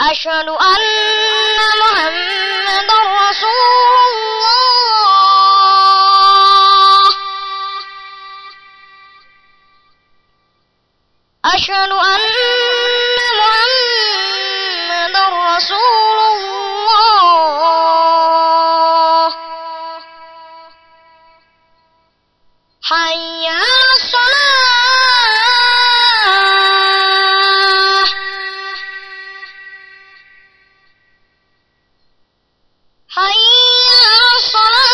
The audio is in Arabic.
أشهد أن محمد رسول الله. أشهد أن محمد رسول الله. حيّا هيا صلاة